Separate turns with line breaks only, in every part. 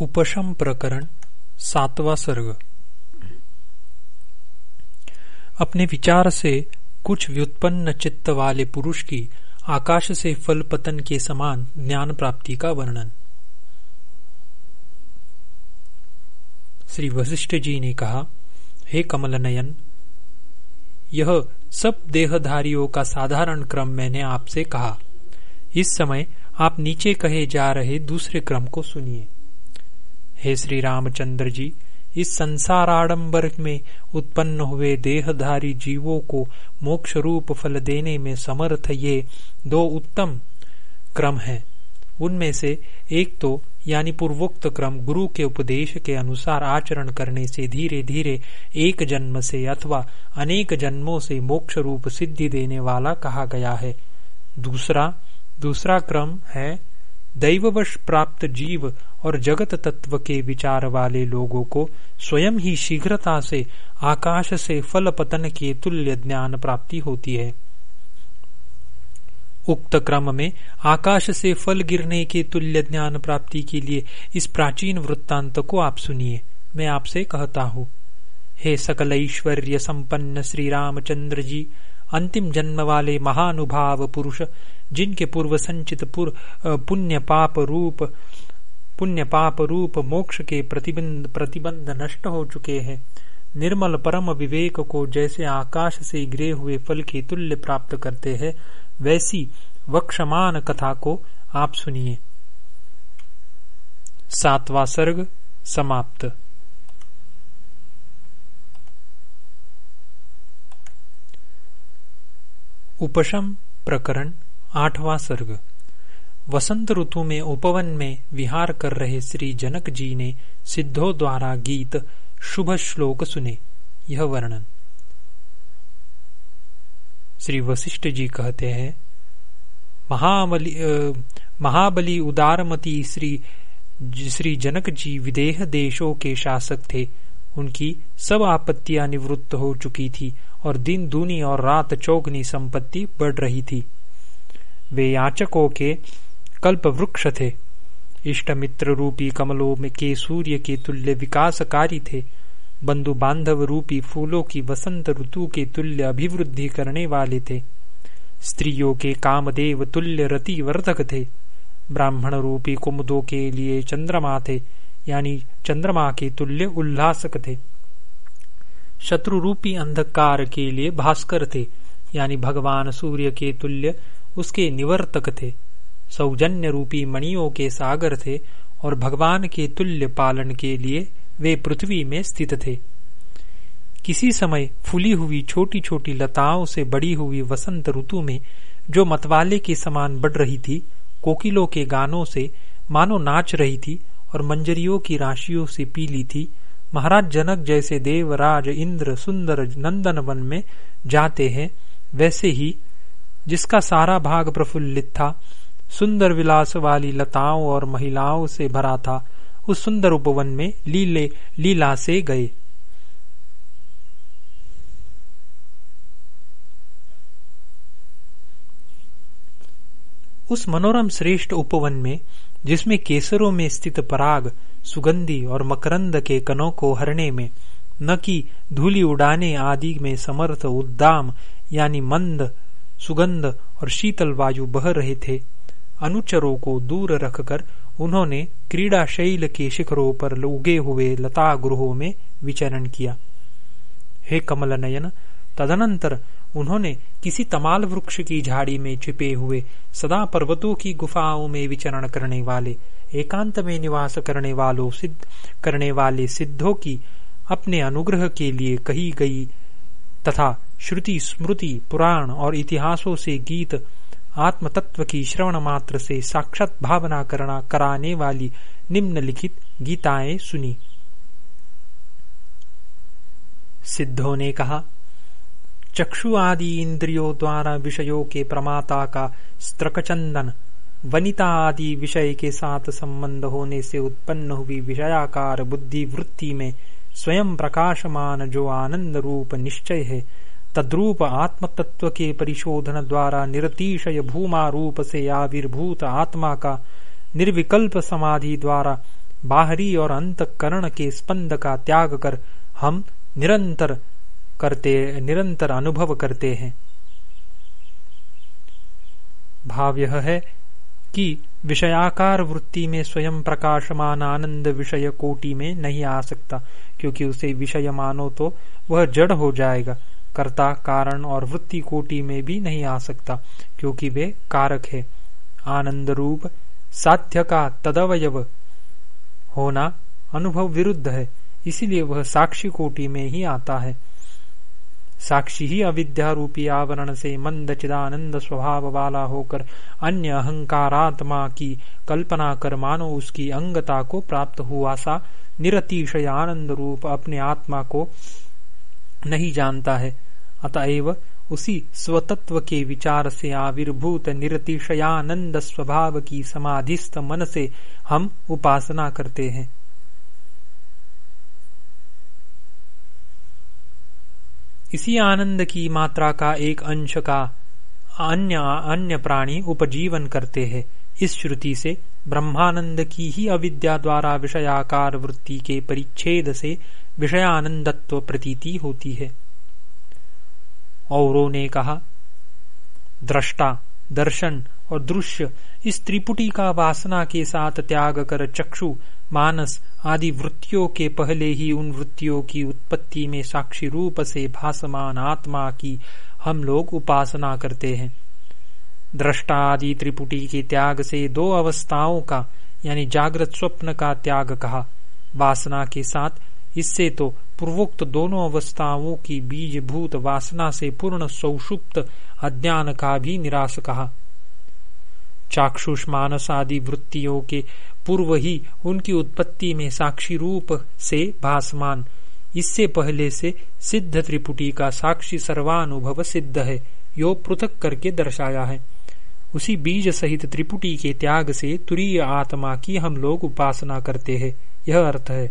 उपशम प्रकरण, सातवा सर्ग। अपने विचार से कुछ व्युत्पन्न चित्त वाले पुरुष की आकाश से फल पतन के समान ज्ञान प्राप्ति का वर्णन। श्री वशिष्ठ जी ने कहा, हे कमल नयन यह सब देहधारियों का साधारण क्रम मैंने आपसे कहा। इस समय आप नीचे कहे जा रहे दूसरे क्रम को सुनिए। हे श्री रामचंद्र जी, इस संसार आडम्बर में उत्पन्न हुए देहधारी जीवों को मोक्ष रूप फल देने में समर्थ ये दो उत्तम क्रम हैं। उनमें से एक तो यानी पूर्वोक्त क्रम गुरु के उपदेश के अनुसार आचरण करने से धीरे धीरे एक जन्म से अथवा अनेक जन्मों से मोक्ष रूप सिद्धि देने वाला कहा गया है। दूसरा दूसरा क्रम है दैववश प्राप्त जीव और जगत तत्व के विचार वाले लोगों को स्वयं ही शीघ्रता से, आकाश से फल पतन के तुल्य ज्ञान प्राप्ति होती है। उक्त क्रम में आकाश से फल गिरने के तुल्य ज्ञान प्राप्ति के लिए इस प्राचीन वृत्तांत को आप सुनिए। मैं आपसे कहता हूँ, हे सकल ऐश्वर्य संपन्न श्री रामचंद्र जी अंतिम जन्म वाले महानुभाव पुरुष, जिनके पूर्व संचित पुण्य पाप रूप पुण्य पाप रूप मोक्ष के प्रतिबंध प्रतिबंध नष्ट हो चुके हैं। निर्मल परम विवेक को जैसे आकाश से गिरे हुए फल के तुल्य प्राप्त करते हैं, वैसी वक्षमान कथा को आप सुनिए। सातवा सर्ग समाप्त। उपशम प्रकरण, आठवां सर्ग। वसंत ऋतु में उपवन में विहार कर रहे श्री जनक जी ने सिद्धों द्वारा गीत शुभ श्लोक सुने। यह वर्णन। श्री वशिष्ठ जी कहते हैं, महाबली महाबली उदारमती श्री श्री जनक जी विदेह देशों के शासक थे। उनकी सब आपत्तियाँ निवृत्त हो चुकी थी। और दिन, दूनी और रात चौगनी संपत्ति बढ़ रही थी। वे याचकों के कल्प वृक्ष थे। इष्ट मित्र रूपी कमलों में के सूर्य के तुल्य विकासकारी थे। बंधु बांधव रूपी फूलों की वसंत ऋतु के तुल्य अभिवृद्धि करने वाले थे। स्त्रियों के कामदेव तुल्य रति वर्धक थे। ब्राह्मण रूपी कुमुदों के लिए चंद्रमा थे, यानी चंद्रमा के तुल्य उल्लासक थे। शत्रु रूपी अंधकार के लिए भास्कर थे, यानी भगवान सूर्य के तुल्य उसके निवर्तक थे। सौजन्य रूपी मणियों के सागर थे और भगवान के तुल्य पालन के लिए वे पृथ्वी में स्थित थे। किसी समय फूली हुई छोटी छोटी लताओं से बड़ी हुई वसंत ऋतु में जो मतवाले के समान बढ़ रही थी, कोकिलों के गानों से मानो नाच रही थी और मंजरियों की राशियों से पीली थी महाराज जनक जैसे देवराज इंद्र सुंदर नंदन वन में जाते हैं, वैसे ही जिसका सारा भाग प्रफुल्लित था, सुंदर विलास वाली लताओं और महिलाओं से भरा था, उस सुंदर उपवन में लीले, लीला से गए। उस मनोरम श्रेष्ठ उपवन में जिसमें केसरों में स्थित पराग, सुगंधी और मकरंद के कनों को हरने में, न कि धूली उड़ाने आदि में समर्थ उद्दाम, यानी मंद, सुगंध और शीतल वायु बह रहे थे। अनुचरों को दूर रखकर उन्होंने क्रीड़ा शैल के शिखरों पर उगे हुए लता गृहों में विचरण किया। हे कमल नयन तदनंतर उन्होंने किसी तमाल वृक्ष की झाड़ी में छिपे हुए सदा पर्वतों की गुफाओं में विचरण करने वाले, एकांत में निवास करने वालों सिद्ध, करने वाले सिद्धों की अपने अनुग्रह के लिए कही गई तथा श्रुति, स्मृति, पुराण और इतिहासों से गीत आत्म तत्व की श्रवण मात्र से साक्षात भावना करना, कराने वाली निम्नलिखित गीताएँ सुनी। सिद्धों ने कहा चक्षु आदि इंद्रियों द्वारा विषयों के प्रमाता का स्त्रकचंदन, वनिता आदि विषय के साथ संबंध होने से उत्पन्न हुई विषयाकार बुद्धि वृत्ति में स्वयं प्रकाशमान जो आनंद रूप निश्चय है, तद्रूप आत्म तत्व के परिशोधन द्वारा निरतिशय भूमा रूप से आविर्भूत आत्मा का निर्विकल्प समाधि द्वारा बाहरी और अंतकरण के स्पंद का त्याग कर हम निरंतर करते, निरंतर अनुभव करते हैं। भाव यह है कि विषयाकार वृत्ति में स्वयं प्रकाशमान आनंद विषय कोटि में नहीं आ सकता, क्योंकि उसे विषय मानो तो वह जड़ हो जाएगा। कर्ता, कारण और वृत्ति कोटि में भी नहीं आ सकता, क्योंकि वे कारक है। आनंद रूप साध्य का तदवयव होना अनुभव विरुद्ध है, इसीलिए वह साक्षी कोटि में ही आता है। साक्षी ही अविद्या रूपी आवरण से मंद चिदानंद स्वभाव वाला होकर अन्य अहंकारात्मा की कल्पना कर मानो उसकी अंगता को प्राप्त हुआ सा निरतिशय आनंद रूप अपने आत्मा को नहीं जानता है। अतएव उसी स्वतत्व के विचार से आविर्भूत निरतिशयानंद स्वभाव की समाधिस्थ मन से हम उपासना करते हैं। इसी आनंद की मात्रा का एक अंश का अन्य अन्य प्राणी उपजीवन करते हैं। इस श्रुति से ब्रह्मानंद की ही अविद्या द्वारा विषयाकार वृत्ति के परिच्छेद से विषयानंदत्व प्रतीति होती है। औरों ने कहा, दृष्टा, दर्शन और दृश्य इस त्रिपुटी का वासना के साथ त्याग कर चक्षु मानस आदि वृत्तियों के पहले ही उन वृत्तियों की उत्पत्ति में साक्षी रूप से भासमान आत्मा की हम लोग उपासना करते हैं। दृष्टा आदि त्रिपुटी के त्याग से दो अवस्थाओं का, यानी जागृत स्वप्न का त्याग कहा। वासना के साथ, इससे तो पूर्वोक्त दोनों अवस्थाओं की बीजभूत वासना से पूर्ण सौषुप्त अज्ञान का भी निराश कहा। चाक्षुष मानस आदि वृत्तियों के पूर्व ही उनकी उत्पत्ति में साक्षी रूप से भासमान। इससे पहले से सिद्ध त्रिपुटी का साक्षी सर्वानुभव सिद्ध है, यो पृथक करके दर्शाया है। उसी बीज सहित त्रिपुटी के त्याग से तुरीय आत्मा की हम लोग उपासना करते हैं, यह अर्थ है।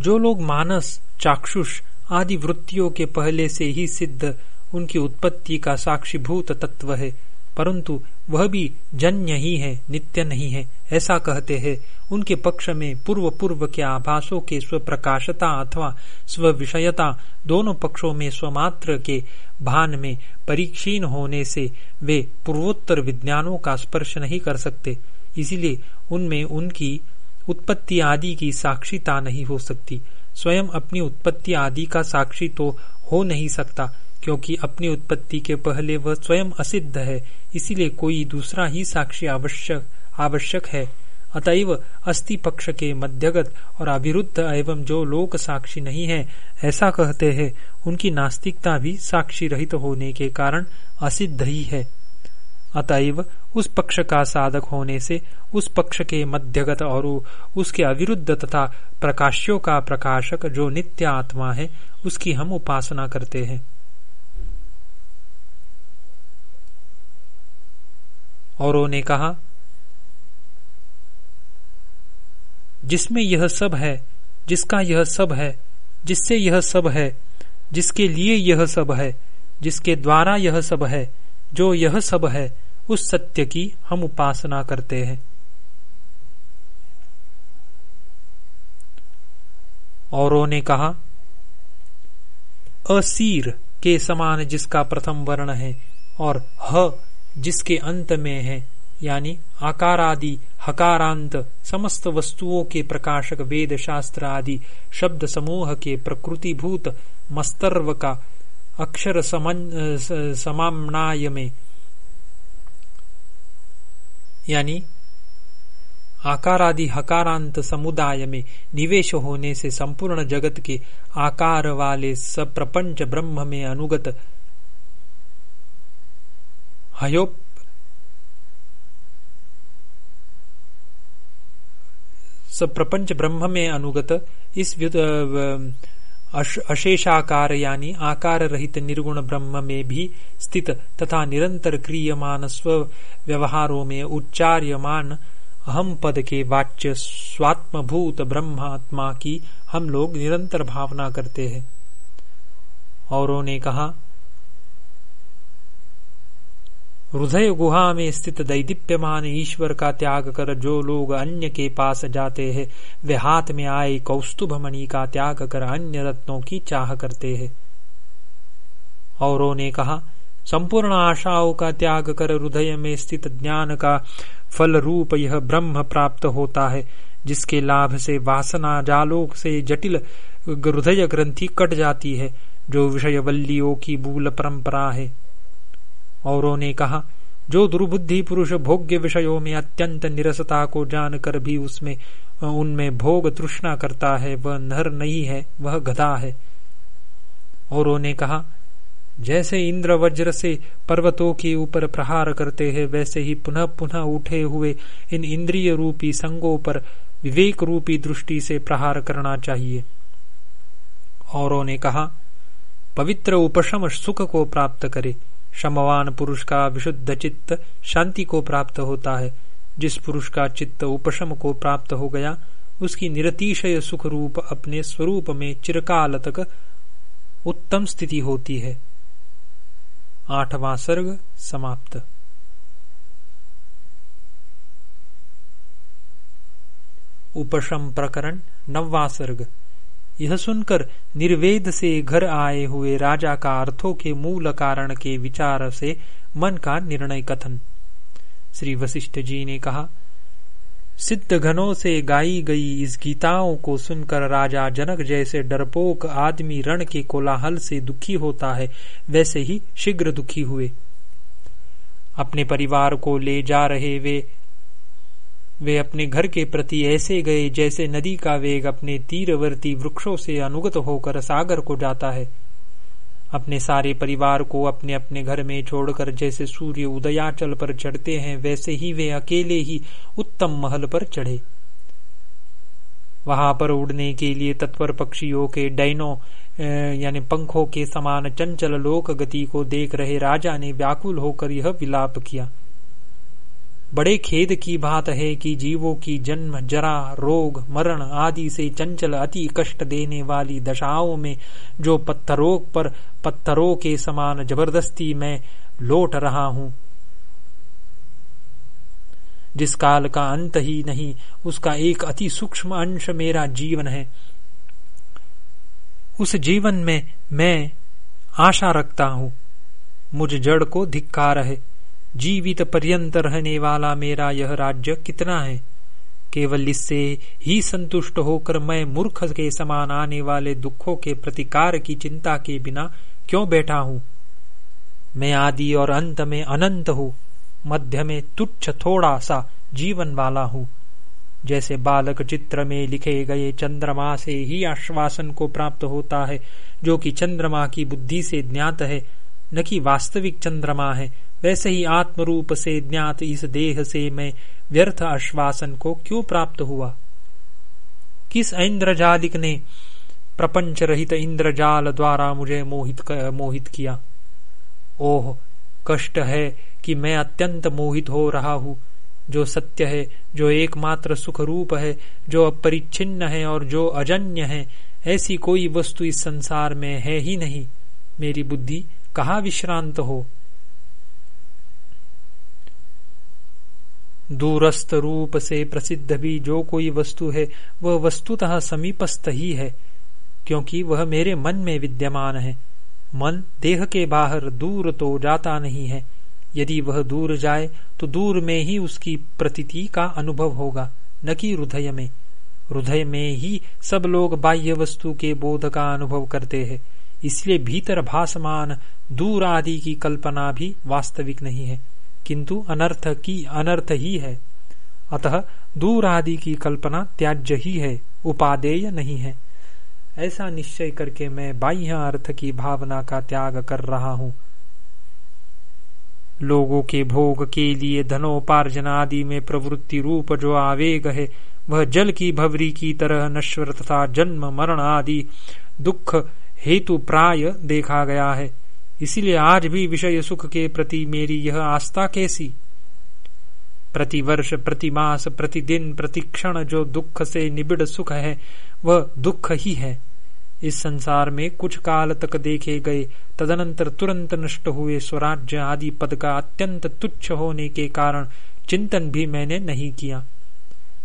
जो लोग मानस, चाक्षुष आदि वृत्तियों के पहले से ही सिद्ध, उनकी उत्पत्ति का साक्षीभूत तत्व है। परंतु वह भी जन्य ही है, नित्य नहीं है, ऐसा कहते हैं। उनके पक्ष में पूर्व पूर्व के आभासों के स्वप्रकाशता अथवा स्व विषयता दोनों पक्षों में स्वमात्र के भान में परीक्षीण होने से वे पूर्वोत्तर विज्ञानों का स्पर्श नहीं कर सकते। इसीलिए उनमें उनकी उत्पत्ति आदि की साक्षीता नहीं हो सकती। स्वयं अपनी उत्पत्ति आदि का साक्षी तो हो नहीं सकता। क्योंकि अपनी उत्पत्ति के पहले वह स्वयं असिद्ध है, इसीलिए कोई दूसरा ही साक्षी आवश्यक आवश्यक है। अतएव अस्थि पक्ष के मध्यगत और अविरुद्ध एवं जो लोक साक्षी नहीं है, ऐसा कहते हैं, उनकी नास्तिकता भी साक्षी रहित होने के कारण असिद्ध ही है। अतएव उस पक्ष का साधक होने से उस पक्ष के मध्यगत और उसके अविरुद्ध तथा प्रकाश्यों का प्रकाशक जो नित्य आत्मा है, उसकी हम उपासना करते हैं। औरों ने कहा, जिसमें यह सब है, जिसका यह सब है, जिससे यह सब है, जिसके लिए यह सब है, जिसके द्वारा यह सब है, जो यह सब है, उस सत्य की हम उपासना करते हैं। औरों ने कहा, असीर के समान जिसका प्रथम वर्ण है और ह जिसके अंत में है, यानी आकार आदि हकारांत, समस्त वस्तुओं के प्रकाशक वेद शास्त्र आदि, शब्द समूह के प्रकृतिभूत, मस्तर्व का अक्षर समामनाय में। यानी आकार आदि हकारांत, समुदाय में निवेश होने से संपूर्ण जगत के आकार वाले सप्रपंच ब्रह्म में अनुगत हयोप सप्रपंच ब्रह्म में अनुगत इस अशेषाकार यानी आकार रहित निर्गुण ब्रह्म में भी स्थित तथा निरंतर क्रियमान स्व व्यवहारों में उच्चार्यमान अहम पद के वाच्य स्वात्मभूत ब्रह्मात्मा की हम लोग निरंतर भावना करते हैं औरों ने कहा हृदय गुहा में स्थित दैदीप्यमान ईश्वर का त्याग कर जो लोग अन्य के पास जाते हैं, वे हाथ में आए कौस्तुभ मणि का त्याग कर अन्य रत्नों की चाह करते हैं। औरों ने कहा, संपूर्ण आशाओं का त्याग कर हृदय में स्थित ज्ञान का फल रूप यह ब्रह्म प्राप्त होता है, जिसके लाभ से वासना जालोक से जटिल हृदय ग्रंथि कट जाती है, जो विषय वल्लियों की मूल परंपरा है। औरों ने कहा, जो दुर्बुद्धि पुरुष भोग्य विषयों में अत्यंत निरसता को जानकर भी उसमें, उनमें भोग तृष्णा करता है, वह नर नहीं है, वह गधा है। औरों ने कहा, जैसे इंद्र वज्र से पर्वतों के ऊपर प्रहार करते हैं, वैसे ही पुनः पुनः उठे हुए इन इंद्रिय रूपी संगों पर विवेक रूपी दृष्टि से प्रहार करना चाहिए। औरों ने कहा, पवित्र उपशम सुख को प्राप्त करे क्षमवान पुरुष का विशुद्ध चित्त शांति को प्राप्त होता है। जिस पुरुष का चित्त उपशम को प्राप्त हो गया, उसकी निरतिशय सुख रूप अपने स्वरूप में चिरकाल तक उत्तम स्थिति होती है। आठवां सर्ग समाप्त। उपशम प्रकरण नववा सर्ग। यह सुनकर निर्वेद से घर आए हुए राजा का अर्थों के मूल कारण के विचार से मन का निर्णय कथन। श्री वशिष्ठ जी ने कहा, सिद्ध घनों से गाई गई इस गीताओं को सुनकर राजा जनक जैसे डरपोक आदमी रण के कोलाहल से दुखी होता है, वैसे ही शीघ्र दुखी हुए। अपने परिवार को ले जा रहे वे वे अपने घर के प्रति ऐसे गए जैसे नदी का वेग अपने तीरवर्ती वृक्षों से अनुगत होकर सागर को जाता है। अपने सारे परिवार को अपने अपने घर में छोड़कर जैसे सूर्य उदयाचल पर चढ़ते हैं, वैसे ही वे अकेले ही उत्तम महल पर चढ़े। वहाँ पर उड़ने के लिए तत्पर पक्षियों के डैनो यानी पंखों के समान चंचल लोक गति को देख रहे राजा ने व्याकुल होकर यह विलाप किया। बड़े खेद की बात है कि जीवों की जन्म, जरा, रोग, मरण आदि से चंचल अति कष्ट देने वाली दशाओं में जो पत्थरों पर, पत्थरों के समान ज़बरदस्ती में लौट रहा हूँ। जिस काल का अंत ही नहीं, उसका एक अति सूक्ष्म अंश मेरा जीवन है। उस जीवन में मैं आशा रखता हूँ। मुझ जड़ को धिक्कार है। जीवित पर्यंत रहने वाला मेरा यह राज्य कितना है? केवल इससे ही संतुष्ट होकर मैं मूर्ख के समान आने वाले दुखों के प्रतिकार की चिंता के बिना क्यों बैठा हूँ? मैं आदि और अंत में अनंत हूँ, मध्य में तुच्छ थोड़ा सा जीवन वाला हूँ। जैसे बालक चित्र में लिखे गए चंद्रमा से ही आश्वासन को प्राप्त होता है, जो कि चंद्रमा की बुद्धि से ज्ञात है, न कि वास्तविक चंद्रमा है। वैसे ही आत्म रूप से ज्ञात इस देह से मैं व्यर्थ आश्वासन को क्यों प्राप्त हुआ? किस इंद्रजालिक ने प्रपंच रहित इंद्रजाल द्वारा मुझे मोहित मोहित किया? ओह, कष्ट है कि मैं अत्यंत मोहित हो रहा हूँ। जो सत्य है, जो एकमात्र सुख रूप है, जो अपरिच्छिन्न है और जो अजन्य है, ऐसी कोई वस्तु इस संसार में है ही नहीं। मेरी बुद्धि कहा विश्रांत हो? दूरस्थ रूप से प्रसिद्ध भी जो कोई वस्तु है, वह वस्तुतः समीपस्थ ही है, क्योंकि वह मेरे मन में विद्यमान है। मन देह के बाहर दूर तो जाता नहीं है। यदि वह दूर जाए तो दूर में ही उसकी प्रतीति का अनुभव होगा, न कि हृदय में। हृदय में ही सब लोग बाह्य वस्तु के बोध का अनुभव करते हैं। इसलिए भीतर भासमान दूर आदि की कल्पना भी वास्तविक नहीं है। किंतु अनर्थ की, अनर्थ ही है। अतः दूर आदि की कल्पना त्याज्य ही है, उपादेय नहीं है। ऐसा निश्चय करके मैं बाह्य अर्थ की भावना का त्याग कर रहा हूँ। लोगों के भोग के लिए धनोपार्जन आदि में प्रवृत्ति रूप जो आवेग है, वह जल की भवरी की तरह नश्वर तथा जन्म मरण आदि दुख हेतु प्राय देखा गया है। इसीलिए आज भी विषय सुख के प्रति मेरी यह आस्था कैसी? प्रति वर्ष, प्रति मास प्रतिदिन प्रतिक्षण जो दुख से निबिड़ सुख है, वह दुख ही है। इस संसार में कुछ काल तक देखे गए, तदनंतर तुरंत नष्ट हुए स्वराज्य आदि पद का अत्यंत तुच्छ होने के कारण चिंतन भी मैंने नहीं किया।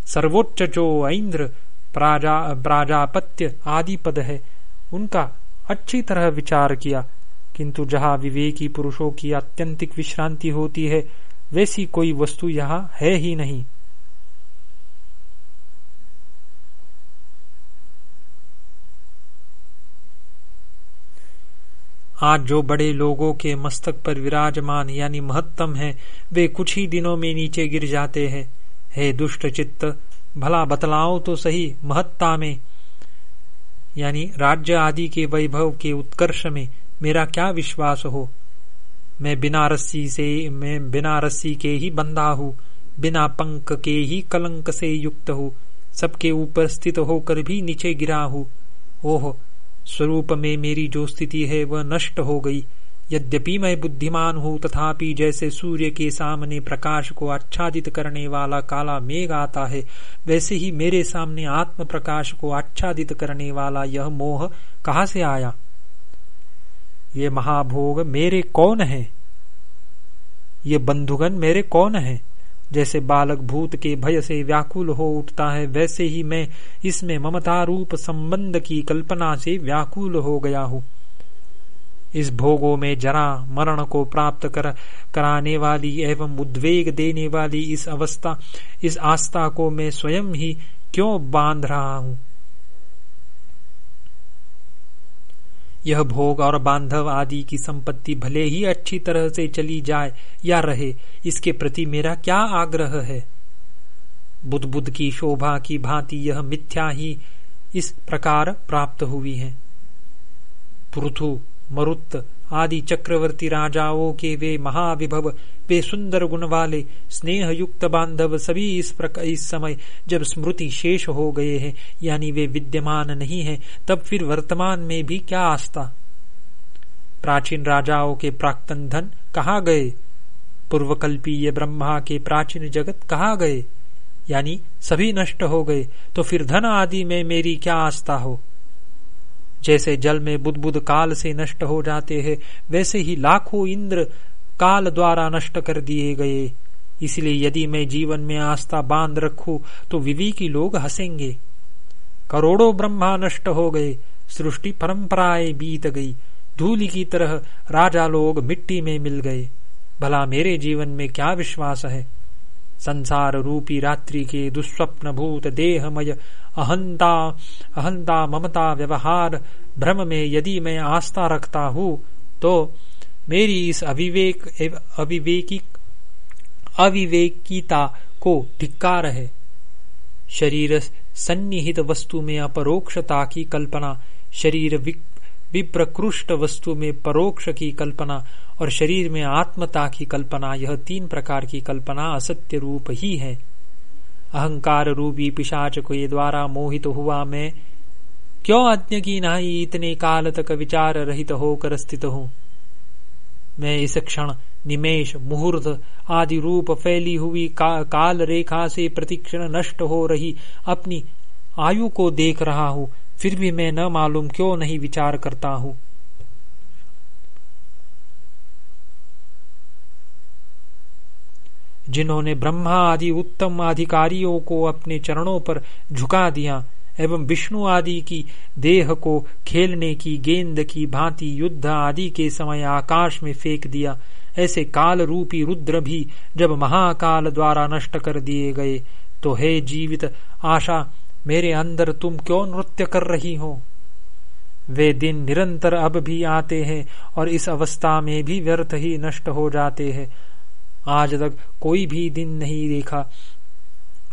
सर्वोच्च जो ऐन्द्र, प्राजा, प्राजापत्य आदि पद है, उनका अच्छी तरह विचार किया। किंतु जहाँ विवेकी पुरुषों की अत्यंतिक विश्रांति होती है, वैसी कोई वस्तु यहाँ है ही नहीं। आज जो बड़े लोगों के मस्तक पर विराजमान यानी महत्तम है, वे कुछ ही दिनों में नीचे गिर जाते हैं। हे दुष्ट चित्त, भला बतलाओ तो सही महत्ता में, यानी राज्य आदि के वैभव के उत्कर्ष में मेरा क्या विश्वास हो? मैं बिना रस्सी से, मैं बिना रस्सी के ही बंधा हूँ, बिना पंख के ही कलंक से युक्त हूँ, सबके ऊपर स्थित होकर भी नीचे गिरा हूँ। ओह, स्वरूप में मेरी जो स्थिति है वह नष्ट हो गई। यद्यपि मैं बुद्धिमान हूँ, तथापि जैसे सूर्य के सामने प्रकाश को आच्छादित करने वाला काला मेघ आता है, वैसे ही मेरे सामने आत्म प्रकाश को आच्छादित करने वाला यह मोह कहा से आया? ये महाभोग मेरे कौन है? ये बंधुगन मेरे कौन है? जैसे बालक भूत के भय से व्याकुल हो उठता है, वैसे ही मैं इसमें ममता रूप संबंध की कल्पना से व्याकुल हो गया हूँ। इस भोगों में जरा मरण को प्राप्त कर, कराने वाली एवं उद्वेग देने वाली इस अवस्था, इस आस्था को मैं स्वयं ही क्यों बाँध रहा हूँ? यह भोग और बांधव आदि की संपत्ति भले ही अच्छी तरह से चली जाए या रहे, इसके प्रति मेरा क्या आग्रह है? बुद्ध बुद्ध की शोभा की भांति यह मिथ्या ही इस प्रकार प्राप्त हुई है। पृथु मरुत आदि चक्रवर्ती राजाओं के वे महाविभव, वे सुंदर गुण वाले स्नेह युक्त बांधव सभी इस प्रकार इस समय जब स्मृति शेष हो गए हैं, यानी वे विद्यमान नहीं है, तब फिर वर्तमान में भी क्या आस्था? प्राचीन राजाओं के प्राक्तन धन कहा गए? पूर्वकल्पीय ब्रह्मा के प्राचीन जगत कहा गए? यानी सभी नष्ट हो गए तो फिर धन आदि में मेरी क्या आस्था हो? जैसे जल में बुद्ध काल से नष्ट हो जाते हैं, वैसे ही लाखों इंद्र काल द्वारा नष्ट कर दिए गए। इसलिए यदि मैं जीवन में आस्था बाँध रखू तो विवेकी लोग हंसेंगे। करोड़ों ब्रह्मा नष्ट हो गए, सृष्टि परंपराएँ बीत गई, धूल की तरह राजा लोग मिट्टी में मिल गए। भला मेरे जीवन में क्या विश्वास है? संसार रूपी रात्रि के दुस्वप्न भूत देहमय अहंता अहंता ममता व्यवहार, भ्रम में यदि मैं आस्था रखता हूँ तो मेरी इस अविवेक अविवेकी, अविवेकीता को धिक्कार है शरीर सन्निहित वस्तु में अपरोक्षता की कल्पना, शरीर विप्रकृष्ट वस्तु में परोक्ष की कल्पना और शरीर में आत्मता की कल्पना, यह तीन प्रकार की कल्पना असत्य रूप ही है। अहंकार रूपी पिशाच के द्वारा मोहित हुआ मैं। क्यों अज्ञ की नाई इतने काल तक विचार रहित होकर स्थित हूँ। मैं इस क्षण निमेश मुहूर्त आदि रूप फैली हुई का, काल रेखा से प्रतिक्षण नष्ट हो रही अपनी आयु को देख रहा हूँ। फिर भी मैं न मालूम क्यों नहीं विचार करता हूँ। जिन्होंने ब्रह्मा आदि उत्तम अधिकारियों को अपने चरणों पर झुका दिया एवं विष्णु आदि की देह को खेलने की, गेंद की, भांति, युद्ध आदि के समय आकाश में फेंक दिया। ऐसे काल रूपी रुद्र भी जब महाकाल द्वारा नष्ट कर दिए गए तो हे जीवित आशा, मेरे अंदर तुम क्यों नृत्य कर रही हो? वे दिन निरंतर अब भी आते हैं और इस अवस्था में भी व्यर्थ ही नष्ट हो जाते हैं। आज तक कोई भी दिन नहीं देखा,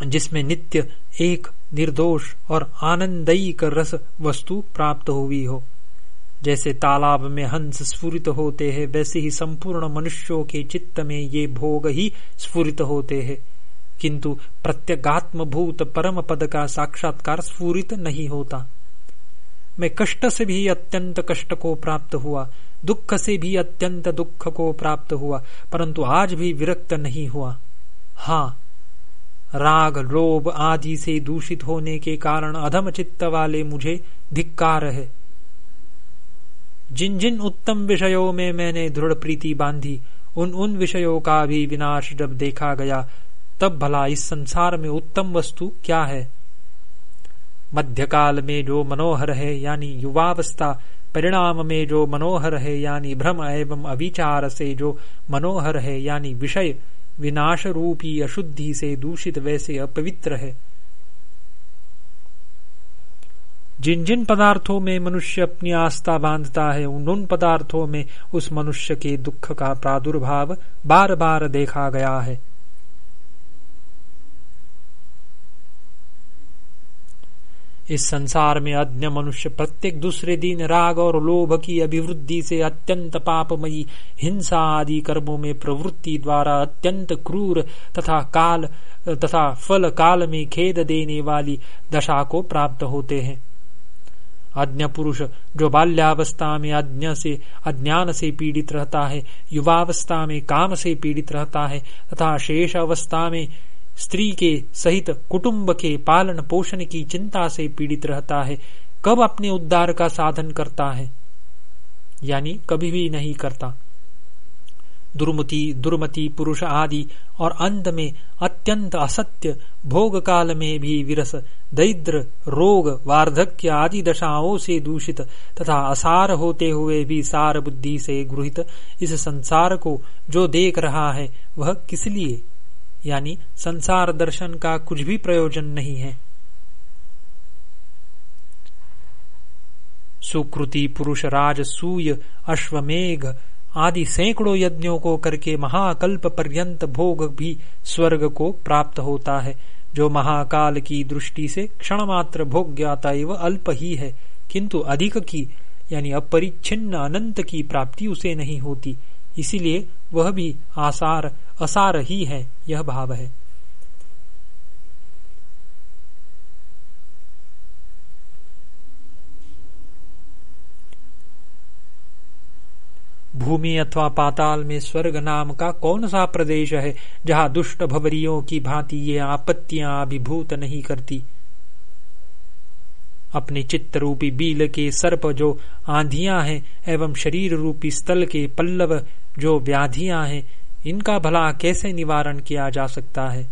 जिसमें नित्य एक निर्दोष और आनंदयी कर रस वस्तु प्राप्त हुई हो। जैसे तालाब में हंस स्फुरित होते हैं, वैसे ही संपूर्ण मनुष्यों के चित्त में ये भोग ही स्फुरित होते हैं। किंतु प्रत्यगात्म भूत परम पद का साक्षात्कार स्फूरित नहीं होता। मैं कष्ट से भी अत्यंत कष्ट को प्राप्त हुआ। दुख से भी अत्यंत दुख को प्राप्त हुआ, परंतु आज भी विरक्त नहीं हुआ। हाँ राग लोभ आदि से दूषित होने के कारण अधम चित्त वाले मुझे धिक्कार है। जिन जिन उत्तम विषयों में मैंने दृढ़ प्रीति बांधी, उन उन विषयों का भी विनाश जब देखा गया, तब भला इस संसार में उत्तम वस्तु क्या है? मध्यकाल में जो मनोहर है, यानी युवावस्था परिणाम में जो मनोहर है, यानी भ्रम एवं अविचार से जो मनोहर है, यानी विषय विनाश रूपी अशुद्धि से दूषित वैसे अपवित्र है। जिन जिन पदार्थों में मनुष्य अपनी आस्था बांधता है, उन उन पदार्थों में उस मनुष्य के दुख का प्रादुर्भाव बार बार देखा गया है। इस संसार में अज्ञ मनुष्य प्रत्येक दूसरे दिन राग और लोभ की अभिवृद्धि से अत्यंत पापमयी, हिंसा आदि कर्मों में प्रवृत्ति द्वारा अत्यंत क्रूर तथा काल, तथा फल काल में खेद देने वाली दशा को प्राप्त होते हैं। अज्ञ पुरुष जो बाल्यावस्था में अज्ञ से, अज्ञान से पीड़ित रहता है, युवावस्था में काम से पीड़ित रहता है, तथा शेष अवस्था में स्त्री के सहित कुटुंब के पालन पोषण की चिंता से पीड़ित रहता है, कब अपने उद्धार का साधन करता है? यानी कभी भी नहीं करता। दुर्मति दुर्मति, पुरुष आदि और अंत में अत्यंत असत्य भोग काल में भी विरस, दरिद्र, रोग, वार्धक्य आदि दशाओं से दूषित तथा असार होते हुए भी सार बुद्धि से गृहित इस संसार को जो देख रहा है, वह किस लिए? यानी संसार दर्शन का कुछ भी प्रयोजन नहीं है। सुकृति, पुरुष, राज, सूय, अश्वमेघ आदि सैकड़ों यज्ञों को करके महाकल्प पर्यंत भोग भी स्वर्ग को प्राप्त होता है, जो महाकाल की दृष्टि से क्षण मात्र भोग्याता एवं अल्प ही है, किंतु अधिक की, यानी अपरिच्छिन्न अनंत की प्राप्ति उसे नहीं होती। इसीलिए वह भी आसार असार ही है, यह भाव है। भूमि अथवा पाताल में स्वर्ग नाम का कौन सा प्रदेश है, जहाँ दुष्ट भवरियों की भांति ये आपत्तियाँ अभिभूत नहीं करती? अपने चित्त रूपी बील के सर्प जो आंधियाँ हैं, एवं शरीर रूपी स्थल के पल्लव जो व्याधियाँ हैं इनका भला कैसे निवारण किया जा सकता है?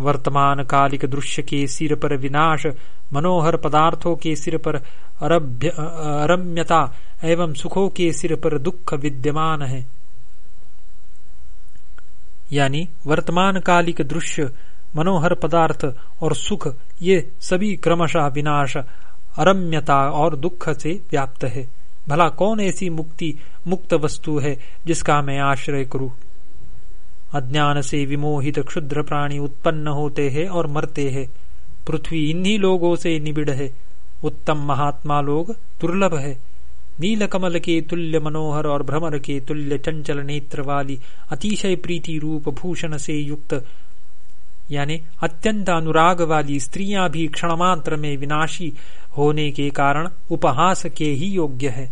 वर्तमान कालिक दृश्य के सिर पर विनाश, मनोहर पदार्थों के सिर पर अरम्यता एवं सुखों के सिर पर दुख विद्यमान है। यानी वर्तमान कालिक दृश्य, मनोहर पदार्थ और सुख, ये सभी क्रमशः विनाश, अरम्यता और दुख से व्याप्त है। भला कौन ऐसी मुक्ति, मुक्त वस्तु है जिसका मैं आश्रय करूँ? अज्ञान से विमोहित क्षुद्र प्राणी उत्पन्न होते हैं और मरते हैं। पृथ्वी इन्हीं लोगों से निबिड़ है। उत्तम महात्मा लोग दुर्लभ है। नील कमल के तुल्य मनोहर और भ्रमर के तुल्य चंचल नेत्र वाली अतिशय प्रीति रूप भूषण से युक्त यानी अत्यंत अनुराग वाली स्त्रियाँ भी क्षणमात्र में विनाशी होने के कारण उपहास के ही योग्य है।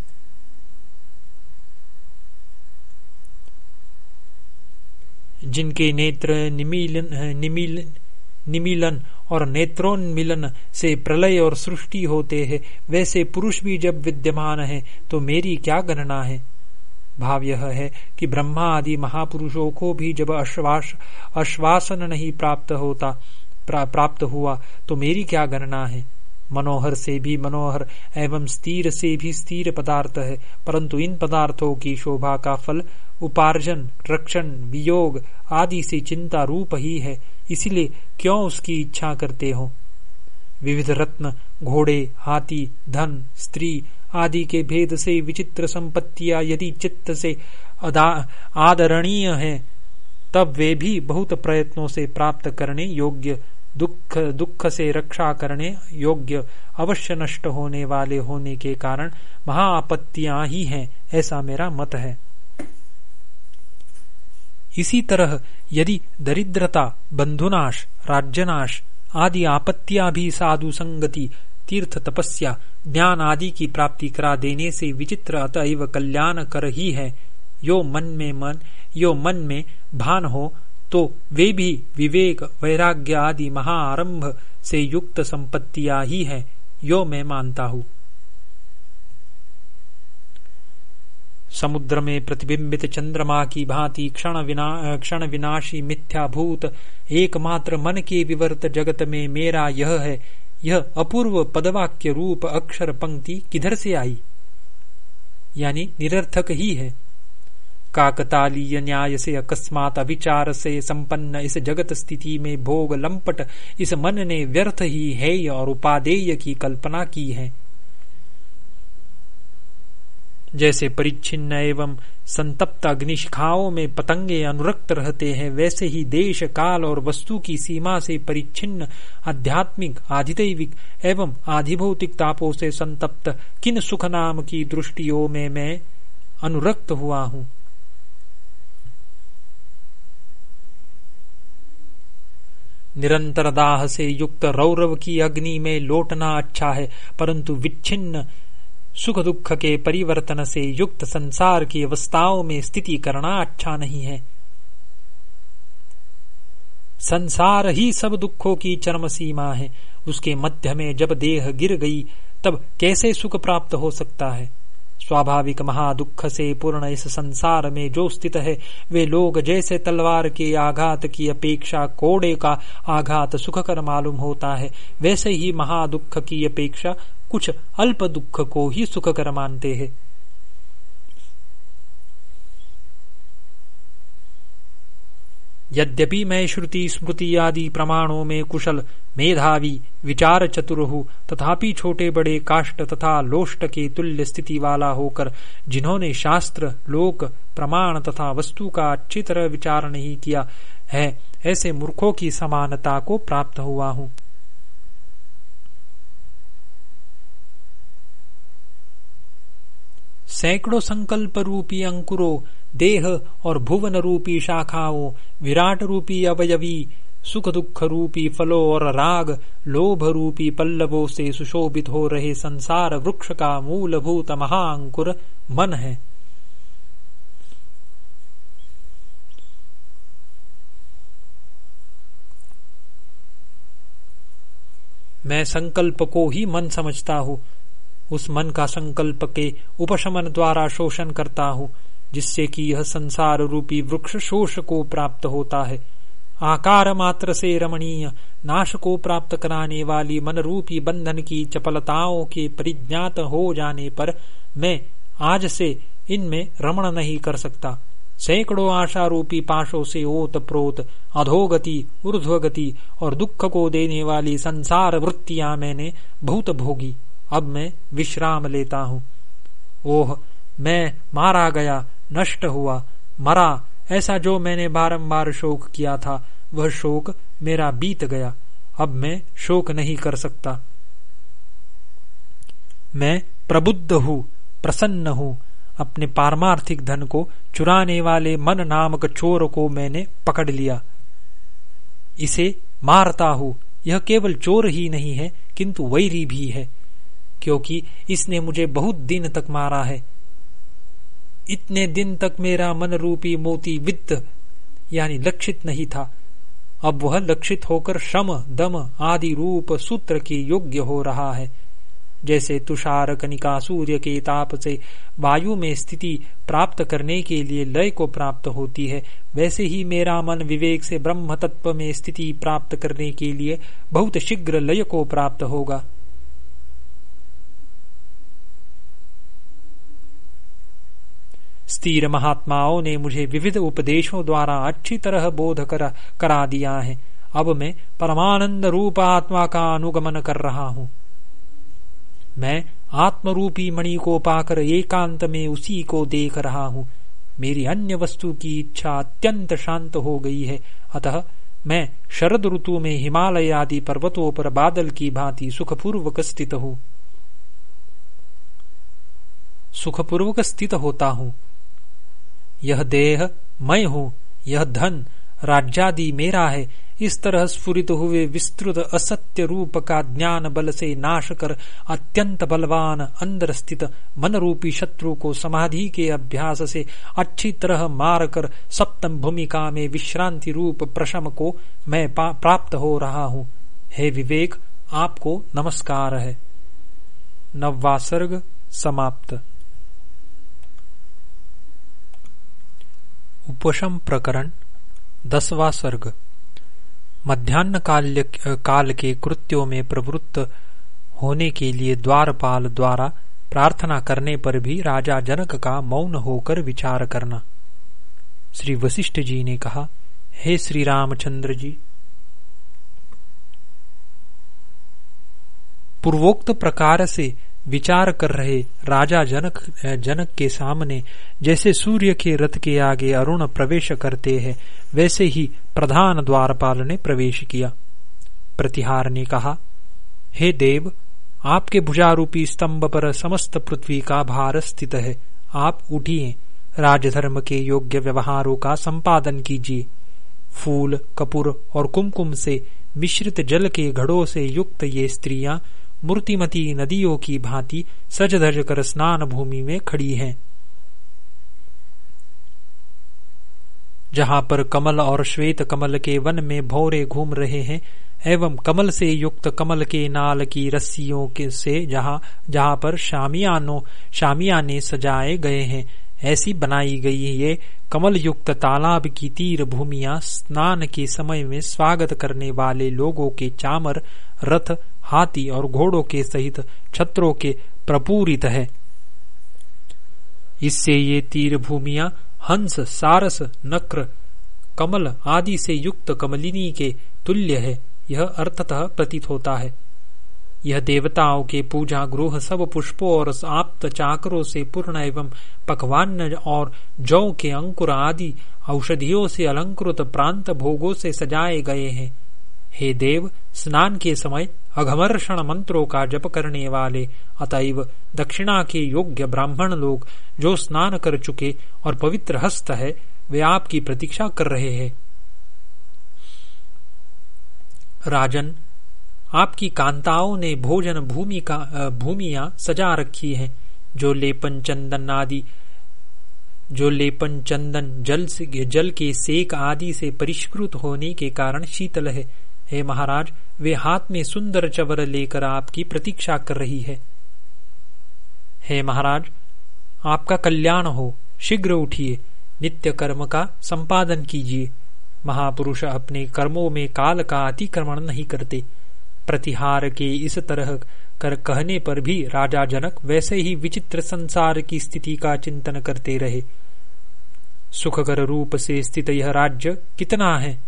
जिनके नेत्र निमीलन, निमील, निमीलन और नेत्रोन्मिलन से प्रलय और सृष्टि होते हैं, वैसे पुरुष भी जब विद्यमान है तो मेरी क्या गणना है? भाव यह है कि ब्रह्मा आदि महापुरुषों को भी जब अश्वास आश्वासन नहीं प्राप्त होता प्रा, प्राप्त हुआ तो मेरी क्या गणना है? मनोहर से भी मनोहर एवं स्थिर से भी स्थिर पदार्थ है परंतु इन पदार्थों की शोभा का फल उपार्जन रक्षण वियोग आदि से चिंता रूप ही है इसलिए क्यों उसकी इच्छा करते हो? विविध रत्न घोड़े हाथी धन स्त्री आदि के भेद से विचित्र संपत्तियाँ यदि चित्त से आदरणीय हैं, तब वे भी बहुत प्रयत्नों से प्राप्त करने योग्य, दुख दुख से रक्षा करने योग्य, अवश्य नष्ट होने वाले होने के कारण महाआपत्तियाँ ही हैं, ऐसा मेरा मत है। इसी तरह यदि दरिद्रता, बंधुनाश, राज्यनाश आदि आपत्तियाँ भी साधु संगति तीर्थ तपस्या, ज्ञान आदि की प्राप्ति करा देने से विचित्र अतएव कल्याण कर ही है। यो मन में मन, यो मन में भान हो तो वे भी विवेक, वैराग्य आदि महाआरंभ से युक्त संपत्तियाँ ही है, यो मैं मानता हूँ। समुद्र में प्रतिबिंबित चंद्रमा की भांति क्षण विना, क्षण विनाशी मिथ्याभूत, एकमात्र मन के विवर्त जगत में मेरा यह है यह अपूर्व पदवाक्य रूप अक्षर पंक्ति किधर से आई? यानी निरर्थक ही है। काकतालीय न्याय से, अकस्मात अविचार से, संपन्न इस जगत स्थिति में भोग लंपट, इस मन ने व्यर्थ ही है और उपादेय की कल्पना की है। जैसे परिच्छिन्न एवं संतप्त अग्निशिखाओं में पतंगे अनुरक्त रहते हैं, वैसे ही देश, काल और वस्तु की सीमा से परिच्छिन्न आध्यात्मिक, आधिदैविक एवं आधिभौतिक तापों से संतप्त किन सुख नाम की दृष्टियों में मैं अनुरक्त हुआ हूँ? निरंतर दाह से युक्त रौरव की अग्नि में लौटना अच्छा है, परंतु विच्छिन्न सुख दुख के परिवर्तन से युक्त संसार की अवस्थाओं में स्थिति करना अच्छा नहीं है। संसार ही सब दुखों की चरम सीमा है। उसके मध्य में जब देह गिर गई, तब कैसे सुख प्राप्त हो सकता है? स्वाभाविक महादुख से पूर्ण इस संसार में जो स्थित है, वे लोग जैसे तलवार के आघात की अपेक्षा कोड़े का आघात सुखकर मालूम होता है, वैसे ही महादुख की अपेक्षा कुछ अल्प दुख को ही सुखकर मानते हैं। यद्यपि मैं श्रुति, स्मृति आदि प्रमाणों में कुशल मेधावी, विचार चतुर हूँ, तथापि छोटे बड़े काष्ट तथा लोष्ट के तुल्य स्थिति वाला होकर, जिन्होंने शास्त्र, लोक, प्रमाण तथा वस्तु का अच्छी तरह विचार नहीं किया है, ऐसे मूर्खों की समानता को प्राप्त हुआ हूँ। सैकड़ों संकल्प रूपी अंकुरों, देह और भुवन रूपी शाखाओं विराट रूपी अवयवी सुख दुख रूपी फलों और राग लोभ रूपी पल्लवों से सुशोभित हो रहे संसार वृक्ष का मूलभूत महाअंकुर मन है। मैं संकल्प को ही मन समझता हूँ। उस मन का संकल्प के उपशमन द्वारा शोषण करता हूँ, जिससे कि यह संसार रूपी वृक्ष शोष को प्राप्त होता है। आकार मात्र से रमणीय, नाश को प्राप्त कराने वाली मन रूपी बंधन की चपलताओं के परिज्ञात हो जाने पर मैं आज से इनमें रमण नहीं कर सकता। सैकड़ों आशा रूपी पाशों से ओत प्रोत, अधोगति, ऊर्ध्वगति और दुख को देने वाली संसार वृत्तियाँ मैंने भूत भोगी अब मैं विश्राम लेता हूँ। ओह, मैं मारा गया, नष्ट हुआ, मरा। ऐसा जो मैंने बारंबार शोक किया था, वह शोक मेरा बीत गया। अब मैं शोक नहीं कर सकता। मैं प्रबुद्ध हूँ, प्रसन्न हूँ। अपने पारमार्थिक धन को चुराने वाले मन नामक चोर को मैंने पकड़ लिया। इसे मारता हूँ। यह केवल चोर ही नहीं है, किंतु वैरी भी है। क्योंकि इसने मुझे बहुत दिन तक मारा है। इतने दिन तक मेरा मन रूपी मोती वित्त, यानी लक्षित नहीं था। अब वह लक्षित होकर श्रम दम आदि रूप सूत्र के योग्य हो रहा है। जैसे तुषार कनिका सूर्य के ताप से वायु में स्थिति प्राप्त करने के लिए लय को प्राप्त होती है, वैसे ही मेरा मन विवेक से ब्रह्म तत्व में स्थिति प्राप्त करने के लिए बहुत शीघ्र लय को प्राप्त होगा। स्थिर महात्माओं ने मुझे विविध उपदेशों द्वारा अच्छी तरह बोध कर, करा दिया है। अब मैं परमानंद रूप आत्मा का अनुगमन कर रहा हूँ। मैं आत्मरूपी मणि को पाकर एकांत में उसी को देख रहा हूँ। मेरी अन्य वस्तु की इच्छा अत्यंत शांत हो गई है। अतः मैं शरद ऋतु में हिमालय आदि पर्वतों पर बादल की भांति सुखपूर्वक स्थित हूँ। सुखपूर्वक स्थित होता हूँ। यह देह मैं हूँ, यह धन राज्यादि मेरा है। इस तरह स्फुरित हुए विस्तृत असत्य रूप का ज्ञान बल से नाश कर अत्यंत बलवान अंदर स्थित मन रूपी शत्रु को समाधि के अभ्यास से अच्छी तरह मार कर सप्तम भूमिका में विश्रांति रूप प्रशम को मैं प्राप्त हो रहा हूँ। हे विवेक, आपको नमस्कार है। नववासर्ग समाप्त। उपशम प्रकरण दसवा सर्ग। मध्यान्ह काल, के कृत्यों में प्रवृत्त होने के लिए द्वारपाल द्वारा प्रार्थना करने पर भी राजा जनक का मौन होकर विचार करना। श्री वशिष्ठ जी ने कहा हे श्री रामचंद्र जी पूर्वोक्त प्रकार से विचार कर रहे राजा जनक जनक के सामने, जैसे सूर्य के रथ के आगे अरुण प्रवेश करते हैं, वैसे ही प्रधान द्वारपाल ने प्रवेश किया। प्रतिहार ने कहा, हे देव, आपके भुजारूपी स्तंभ पर समस्त पृथ्वी का भार स्थित है। आप उठिए, राजधर्म के योग्य व्यवहारों का संपादन कीजिए। फूल, कपूर और कुमकुम से मिश्रित जल के घड़ों से युक्त ये स्त्रियाँ मूर्तिमती नदियों की भांति सज धज कर स्नान भूमि में खड़ी हैं। जहाँ पर कमल और श्वेत कमल के वन में भौरे घूम रहे हैं, एवं कमल से युक्त कमल के नाल की रस्सियों के से जहाँ जहाँ पर शामियानो, शामियाने सजाए गए हैं, ऐसी बनाई गई ये कमल युक्त तालाब की तीर भूमिया स्नान के समय में स्वागत करने वाले लोगों के चामर, रथ हाथी और घोड़ों के सहित छत्रों के प्रपूरित है। इससे ये तीर भूमिया हंस, सारस, नक्र, कमल आदि से युक्त कमलिनी के तुल्य है। यह अर्थतः प्रतीत होता है। यह देवताओं के पूजा गृह सब पुष्पों और आप्त चाकरों से पूर्ण एवं पकवान और जौ के अंकुर आदि औषधियों से अलंकृत प्रांत भोगों से सजाए गए हैं। हे देव स्नान के समय अघमर्षण मंत्रों का जप करने वाले, अतएव दक्षिणा के योग्य ब्राह्मण लोग जो स्नान कर चुके और पवित्र हस्त है, वे आपकी प्रतीक्षा कर रहे हैं। राजन, आपकी कांताओं ने भोजन भूमि का भूमिया सजा रखी है, जो लेपन चंदन आदि, जो लेपन चंदन जल से, जल के सेक आदि से परिष्कृत होने के कारण शीतल है। हे महाराज वे हाथ में सुंदर चवर लेकर आपकी प्रतीक्षा कर रही है। हे महाराज, आपका कल्याण हो। शीघ्र उठिए। नित्य कर्म का संपादन कीजिए। महापुरुष अपने कर्मों में काल का अतिक्रमण नहीं करते। प्रतिहार के इस तरह कर कहने पर भी राजा जनक वैसे ही विचित्र संसार की स्थिति का चिंतन करते रहे। सुखकर रूप से स्थित यह राज्य कितना है?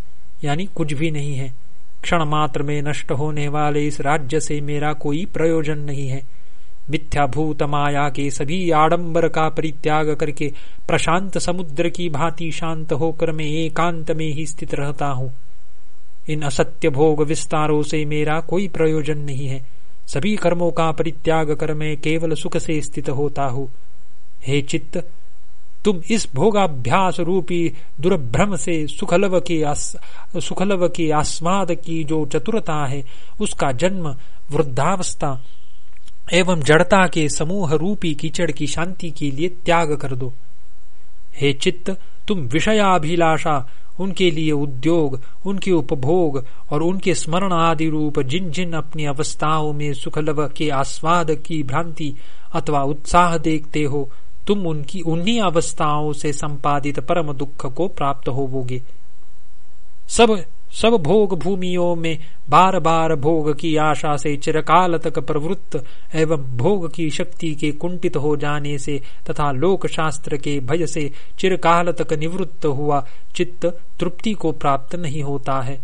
यानी कुछ भी नहीं है। क्षण मात्र में नष्ट होने वाले इस राज्य से मेरा कोई प्रयोजन नहीं है। मिथ्याभूत माया के सभी आडंबर का परित्याग करके प्रशांत समुद्र की भांति शांत होकर मैं एकांत में ही स्थित रहता हूँ। इन असत्य भोग विस्तारों से मेरा कोई प्रयोजन नहीं है। सभी कर्मों का परित्याग कर मैं केवल सुख से स्थित होता हूँ। हे चित्त तुम इस भोगाभ्यास रूपी दुर्भ्रम से सुखलव के सुखलव के आस्वाद की जो चतुरता है, उसका जन्म वृद्धावस्था एवं जड़ता के समूह रूपी कीचड़ की शांति के लिए त्याग कर दो। हे चित्त, तुम विषयाभिलाषा, उनके लिए उद्योग, उनके उपभोग और उनके स्मरण आदि रूप जिन जिन अपनी अवस्थाओं में सुखलव के आस्वाद की भ्रांति अथवा उत्साह देखते हो तुम उनकी, उन्हीं अवस्थाओं से संपादित परम दुख को प्राप्त होवोगे। सब सब भोग भूमियों में बार बार भोग की आशा से चिरकाल तक प्रवृत्त एवं भोग की शक्ति के कुंठित हो जाने से तथा लोक शास्त्र के भय से चिरकाल तक निवृत्त हुआ चित्त तृप्ति को प्राप्त नहीं होता है।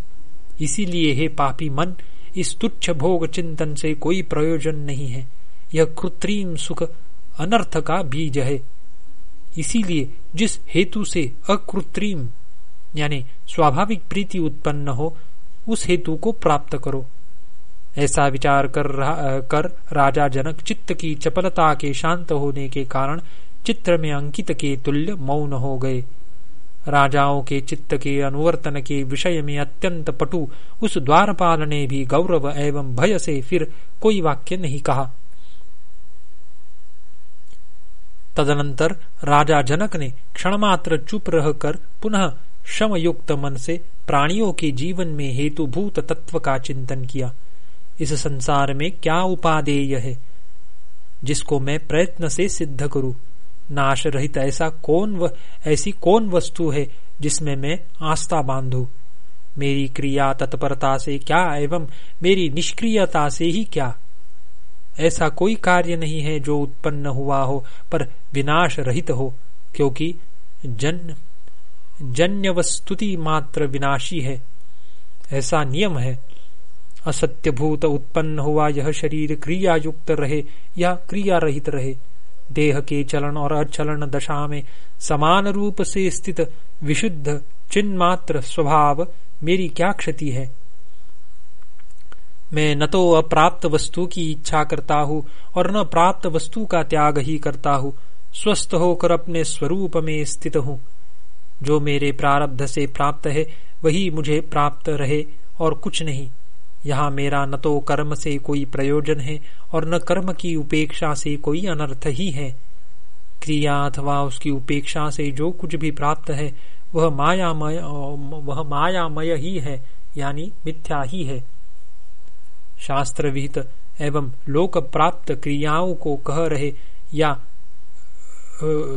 इसीलिए हे पापी मन, इस तुच्छ भोग चिंतन से कोई प्रयोजन नहीं है। यह कृत्रिम सुख अनर्थ का बीज है। इसीलिए जिस हेतु से अकृत्रिम यानी स्वाभाविक प्रीति उत्पन्न हो उस हेतु को प्राप्त करो। ऐसा विचार कर, कर राजा जनक चित्त की चपलता के शांत होने के कारण चित्र में अंकित के तुल्य मौन हो गए। राजाओं के चित्त के अनुवर्तन के विषय में अत्यंत पटु उस द्वारपाल ने भी गौरव एवं भय से फिर कोई वाक्य नहीं कहा। तदनंतर राजा जनक ने क्षणमात्र चुप रहकर पुनः श्रमयुक्त मन से प्राणियों के जीवन में हेतुभूत तत्व का चिंतन किया। इस संसार में क्या उपादेय है? जिसको मैं प्रयत्न से सिद्ध करूँ? नाश रहित ऐसा कौन व, ऐसी कौन वस्तु है जिसमें मैं आस्था बांधू? मेरी क्रिया तत्परता से क्या एवं मेरी निष्क्रियता से ही क्या? ऐसा कोई कार्य नहीं है जो उत्पन्न हुआ हो पर विनाश रहित हो, क्योंकि जन जन्य वस्तुति मात्र विनाशी है। ऐसा नियम है असत्य भूत उत्पन्न हुआ यह शरीर क्रिया युक्त रहे या क्रिया रहित रहे। देह के चलन और अचलन दशा में समान रूप से स्थित विशुद्ध चिन्मात्र स्वभाव मेरी क्या क्षति है? मैं न तो अप्राप्त वस्तु की इच्छा करता हूँ और न प्राप्त वस्तु का त्याग ही करता हूँ। स्वस्थ होकर अपने स्वरूप में स्थित हूँ। जो मेरे प्रारब्ध से प्राप्त है, वही मुझे प्राप्त रहे और कुछ नहीं। यहाँ मेरा न तो कर्म से कोई प्रयोजन है और न कर्म की उपेक्षा से कोई अनर्थ ही है। क्रिया अथवा उसकी उपेक्षा से जो कुछ भी प्राप्त है, वह मायामय वह मायामय ही है, यानी मिथ्या ही है। शास्त्र विहित एवं लोक प्राप्त क्रियाओं को कह रहे या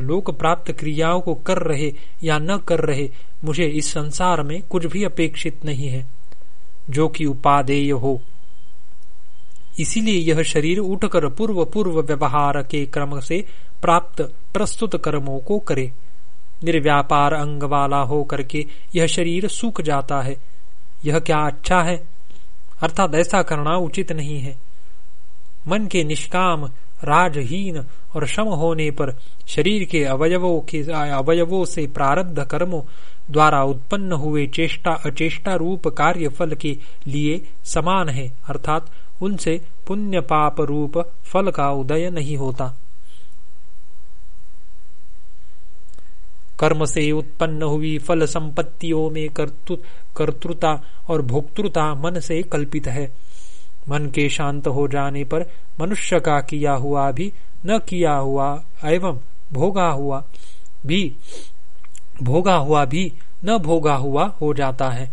लोक प्राप्त क्रियाओं को कर रहे या न कर रहे, मुझे इस संसार में कुछ भी अपेक्षित नहीं है, जो कि उपादेय हो। इसीलिए यह शरीर उठकर पूर्व पूर्व व्यवहार के क्रम से प्राप्त प्रस्तुत कर्मों को करे। निर्व्यापार अंग वाला हो करके यह शरीर सूख जाता है। यह क्या अच्छा है? अर्थात ऐसा करना उचित नहीं है। मन के निष्काम, राजहीन और श्रम होने पर शरीर के अवयवों के, अवयवों से प्रारब्ध कर्मों द्वारा उत्पन्न हुए चेष्टा, अचेष्टा रूप कार्य फल के लिए समान है, अर्थात उनसे पुण्य पाप रूप फल का उदय नहीं होता। कर्म से उत्पन्न हुई फल संपत्तियों में कर्तृता और भोक्तृता मन से कल्पित है। मन के शांत हो जाने पर मनुष्य का किया हुआ भी न किया हुआ, एवं भोगा हुआ भी, भोगा हुआ भी न भोगा हुआ हो जाता है।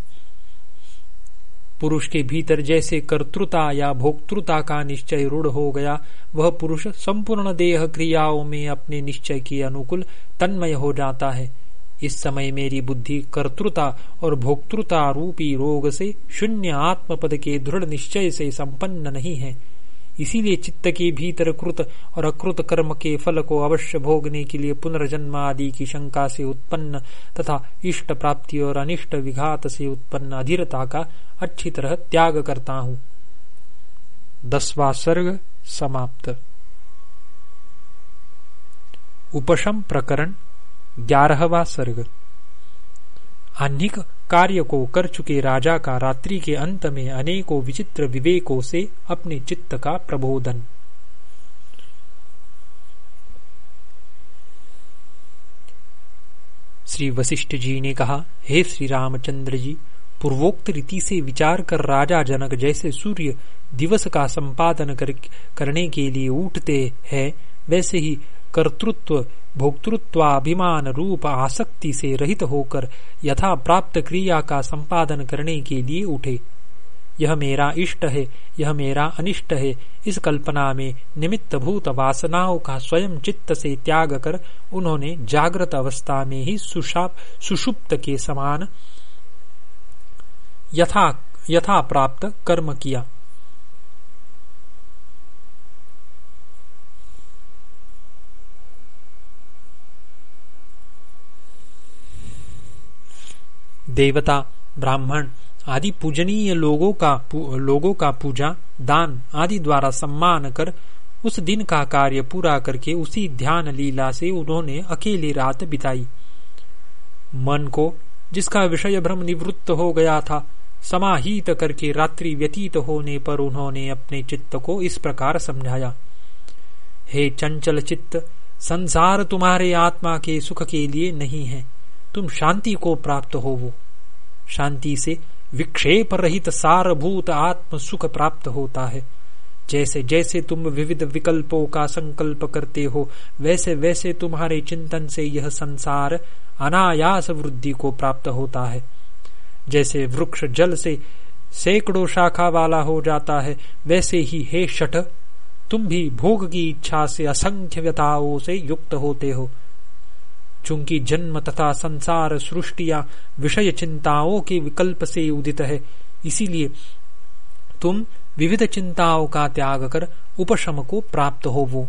पुरुष के भीतर जैसे कर्तृता या भोक्तृता का निश्चय रूढ़ हो गया, वह पुरुष संपूर्ण देह क्रियाओं में अपने निश्चय के अनुकूल तन्मय हो जाता है। इस समय मेरी बुद्धि कर्तृता और भोक्तृता रूपी रोग से शून्य आत्मपद के दृढ़ निश्चय से संपन्न नहीं है। इसीलिए चित्त के भीतर कृत और अकृत कर्म के फल को अवश्य भोगने के लिए पुनर्जन्म आदि की शंका से उत्पन्न तथा इष्ट प्राप्ति और अनिष्ट विघात से उत्पन्न अधीरता का अच्छी तरह त्याग करता हूँ। दसवा सर्ग समाप्त। उपशम प्रकरण ग्यारहवा सर्ग। अन्निक कार्य को कर चुके राजा का रात्रि के अंत में अनेकों विचित्र विवेकों से अपने चित्त का प्रबोधन। श्री वशिष्ठ जी ने कहा हे श्री रामचंद्र जी पूर्वोक्त रीति से विचार कर राजा जनक जैसे सूर्य दिवस का संपादन कर, करने के लिए उठते हैं वैसे ही कर्तृत्व भोक्तृत्वाभिमान रूप आसक्ति से रहित होकर यथा प्राप्त क्रिया का संपादन करने के लिए उठे। यह मेरा इष्ट है, यह मेरा अनिष्ट है, इस कल्पना में निमित्त भूत वासनाओं का स्वयं चित्त से त्याग कर उन्होंने जागृत अवस्था में ही सुषुप्त के समान यथा यथा प्राप्त कर्म किया। देवता, ब्राह्मण आदि पूजनीय लोगों का लोगों का पूजा, दान आदि द्वारा सम्मान कर उस दिन का कार्य पूरा करके उसी ध्यान लीला से उन्होंने अकेली रात बिताई। मन को, जिसका विषय भ्रम निवृत्त हो गया था, समाहित करके रात्रि व्यतीत होने पर उन्होंने अपने चित्त को इस प्रकार समझाया। हे चंचल चित्त, संसार तुम्हारे आत्मा के सुख के लिए नहीं है। तुम शांति को प्राप्त हो वो शांति से विक्षेप रहित सारभूत आत्म सुख प्राप्त होता है। जैसे जैसे तुम विविध विकल्पों का संकल्प करते हो, वैसे वैसे तुम्हारे चिंतन से यह संसार अनायास वृद्धि को प्राप्त होता है। जैसे वृक्ष जल से सैकड़ों शाखा वाला हो जाता है, वैसे ही हे शठ, तुम भी भोग की इच्छा से असंख्य व्यताओं से युक्त होते हो। चूँकि जन्म तथा संसार सृष्टिया विषय चिंताओं के विकल्प से उदित है, इसीलिए तुम विविध चिंताओं का त्याग कर उपशम को प्राप्त हो वो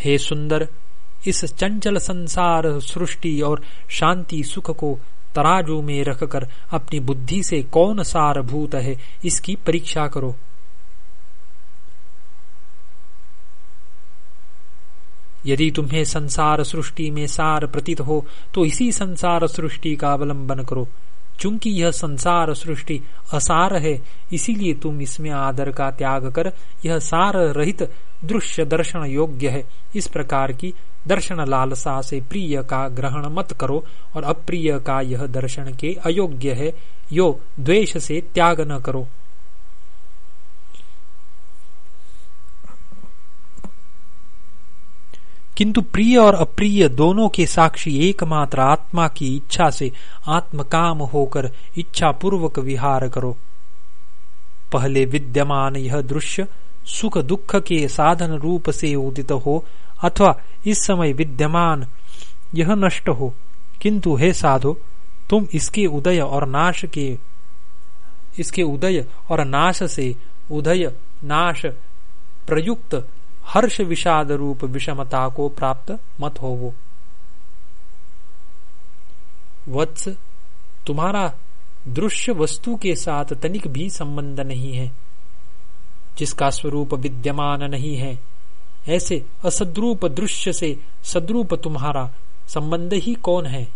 हे सुंदर, इस चंचल संसार सृष्टि और शांति सुख को तराजू में रखकर अपनी बुद्धि से कौन सार भूत है, इसकी परीक्षा करो। यदि तुम्हें संसार सृष्टि में सार प्रतीत हो तो इसी संसार सृष्टि का अवलंबन करो। चूँकि यह संसार सृष्टि असार है, इसीलिए तुम इसमें आदर का त्याग कर, यह सार रहित दृश्य दर्शन योग्य है। इस प्रकार की दर्शन लालसा से प्रिय का ग्रहण मत करो, और अप्रिय का यह दर्शन के अयोग्य है। यो द्वेष से त्याग न करो। किंतु प्रिय और अप्रिय दोनों के साक्षी एकमात्र आत्मा की इच्छा से आत्मकाम होकर इच्छा पूर्वक विहार करो। पहले विद्यमान यह दृश्य सुख दुख के साधन रूप से उदित हो, अथवा इस समय विद्यमान यह नष्ट हो। किंतु हे साधो, तुम इसके उदय और नाश के, इसके उदय और नाश से उदय नाश प्रयुक्त हर्ष विषाद रूप विषमता को प्राप्त मत हो वो वत्स, तुम्हारा दृश्य वस्तु के साथ तनिक भी संबंध नहीं है, जिसका स्वरूप विद्यमान नहीं है। ऐसे असद्रूप दृश्य से सद्रूप तुम्हारा संबंध ही कौन है?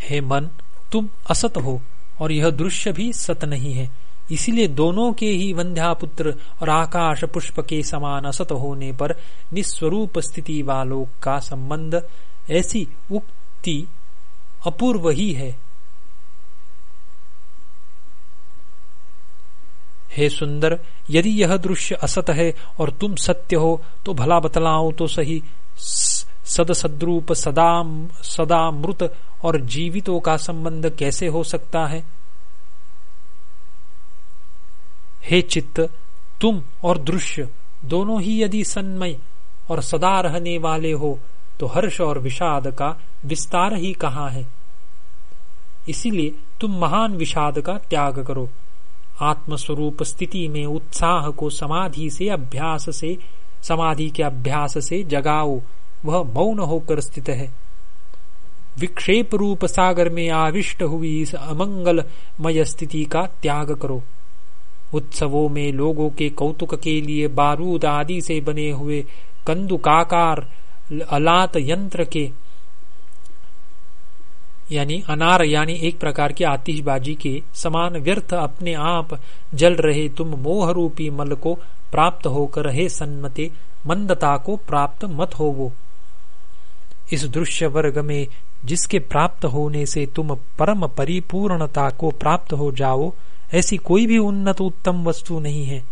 हे मन, तुम असत हो और यह दृश्य भी सत नहीं है। इसीलिए दोनों के ही वंध्या पुत्र और आकाश पुष्प के समान असत होने पर निस्वरूप स्थिति वालों का संबंध ऐसी उक्ति अपूर्व ही है। हे सुंदर, यदि यह दृश्य असत है और तुम सत्य हो तो भला बतलाओ तो सही। सद सदसद्रूप सदा सदा मृत और जीवितों का संबंध कैसे हो सकता है? हे चित्त, तुम और दृश्य, दोनों ही यदि सन्मय और सदा रहने वाले हो तो हर्ष और विषाद का विस्तार ही कहाँ है? इसीलिए तुम महान विषाद का त्याग करो। आत्मस्वरूप स्थिति में उत्साह को समाधि से अभ्यास से, समाधि के अभ्यास से जगाओ, वह मौन होकर स्थित है। विक्षेप रूप सागर में आविष्ट हुई इस अमंगलमय स्थिति का त्याग करो। उत्सवों में लोगों के कौतुक के लिए बारूद आदि से बने हुए कंदुकाकार अलात यंत्र के, यानी अनार, यानी एक प्रकार की आतिशबाजी के समान व्यर्थ अपने आप जल रहे तुम मोह रूपी मल को प्राप्त होकर हे सन्मते, मंदता को प्राप्त मत हो वो इस दृश्य वर्ग में जिसके प्राप्त होने से तुम परम परिपूर्णता को प्राप्त हो जाओ ऐसी कोई भी उन्नत उत्तम वस्तु नहीं है।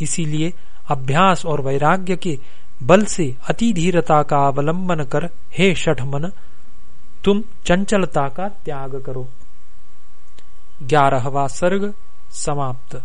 इसीलिए अभ्यास और वैराग्य के बल से अति धीरता का अवलंबन कर, हे मन तुम चंचलता का त्याग करो। ग्यारहवा सर्ग समाप्त।